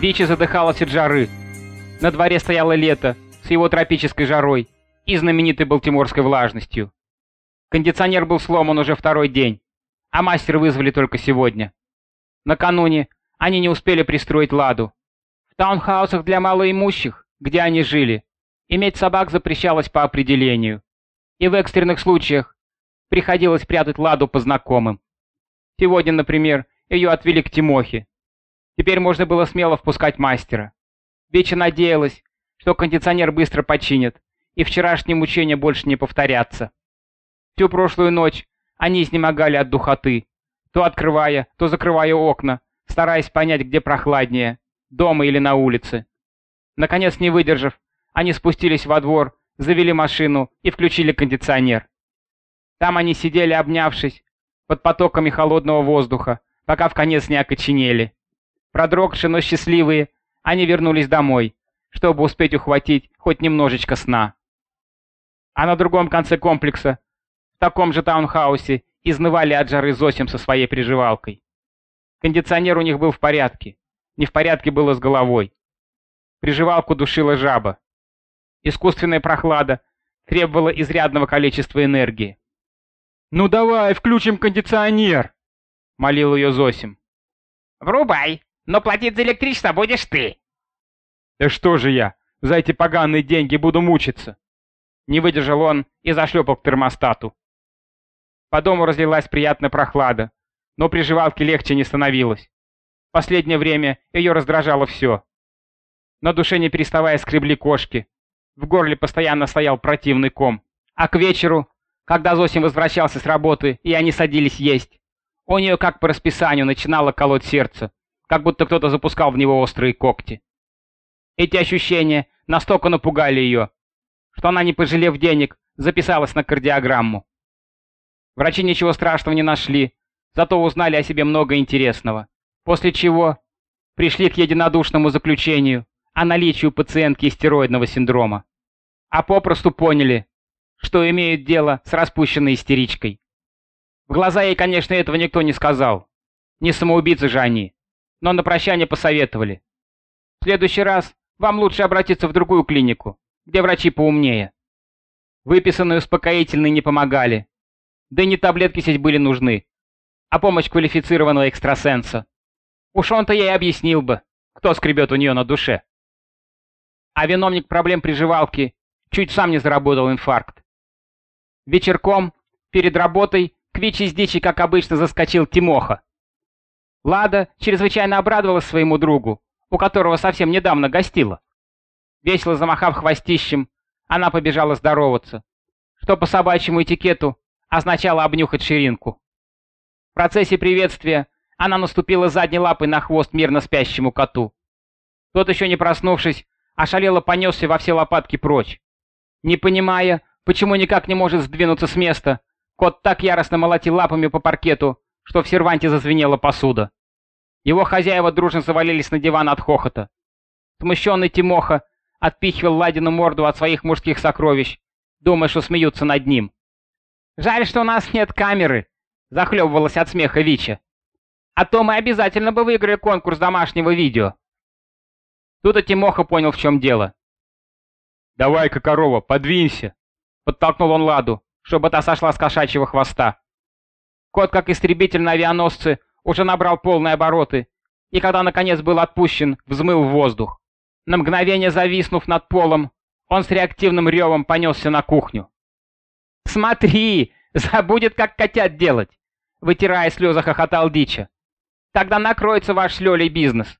Бичи задыхалась от жары. На дворе стояло лето с его тропической жарой и знаменитой балтиморской влажностью. Кондиционер был сломан уже второй день, а мастера вызвали только сегодня. Накануне они не успели пристроить ладу. В таунхаусах для малоимущих, где они жили, иметь собак запрещалось по определению. И в экстренных случаях приходилось прятать ладу по знакомым. Сегодня, например, ее отвели к Тимохе. Теперь можно было смело впускать мастера. Веча надеялась, что кондиционер быстро починят, и вчерашние мучения больше не повторятся. Всю прошлую ночь они изнемогали от духоты, то открывая, то закрывая окна, стараясь понять, где прохладнее, дома или на улице. Наконец, не выдержав, они спустились во двор, завели машину и включили кондиционер. Там они сидели, обнявшись, под потоками холодного воздуха, пока в конец не окоченели. Продрогшие, но счастливые, они вернулись домой, чтобы успеть ухватить хоть немножечко сна. А на другом конце комплекса в таком же таунхаусе изнывали от жары Зосим со своей приживалкой. Кондиционер у них был в порядке, не в порядке было с головой. Приживалку душила жаба. Искусственная прохлада требовала изрядного количества энергии. «Ну давай, включим кондиционер!» — молил ее Зосим. «Врубай, но платить за электричество будешь ты!» «Да что же я, за эти поганые деньги буду мучиться!» Не выдержал он и зашлепал к термостату. По дому разлилась приятная прохлада, но приживалке легче не становилось. В последнее время ее раздражало все. На душе не переставая скребли кошки. В горле постоянно стоял противный ком. А к вечеру, когда Зосим возвращался с работы и они садились есть, у нее как по расписанию начинало колоть сердце, как будто кто-то запускал в него острые когти. Эти ощущения настолько напугали ее, что она, не пожалев денег, записалась на кардиограмму. Врачи ничего страшного не нашли, зато узнали о себе много интересного. После чего пришли к единодушному заключению о наличии у пациентки стероидного синдрома. А попросту поняли, что имеют дело с распущенной истеричкой. В глаза ей, конечно, этого никто не сказал. Не самоубийцы же они. Но на прощание посоветовали. В следующий раз вам лучше обратиться в другую клинику, где врачи поумнее. Выписанные успокоительные не помогали. Да и не таблетки здесь были нужны, а помощь квалифицированного экстрасенса. Уж он-то ей объяснил бы, кто скребет у нее на душе. А виновник проблем приживалки чуть сам не заработал инфаркт. Вечерком, перед работой, к Виче с дичи, как обычно, заскочил Тимоха. Лада чрезвычайно обрадовалась своему другу, у которого совсем недавно гостила. Весело замахав хвостищем, она побежала здороваться, что по собачьему этикету означало обнюхать ширинку. В процессе приветствия она наступила задней лапой на хвост мирно спящему коту. Тот, еще не проснувшись, ошалело понесся во все лопатки прочь. Не понимая, почему никак не может сдвинуться с места, кот так яростно молотил лапами по паркету, что в серванте зазвенела посуда. Его хозяева дружно завалились на диван от хохота. Смущенный Тимоха отпихивал Ладину морду от своих мужских сокровищ, думая, что смеются над ним. «Жаль, что у нас нет камеры», — захлебывалась от смеха Вича. «А то мы обязательно бы выиграли конкурс домашнего видео». Тут и Тимоха понял, в чем дело. «Давай-ка, корова, подвинься!» — подтолкнул он Ладу, чтобы та сошла с кошачьего хвоста. Кот, как истребитель на авианосце, уже набрал полные обороты, и когда наконец был отпущен, взмыл в воздух. На мгновение зависнув над полом, он с реактивным ревом понесся на кухню. «Смотри, забудет, как котят делать!» Вытирая слезы, хохотал Дича. «Тогда накроется ваш с Лёлей бизнес.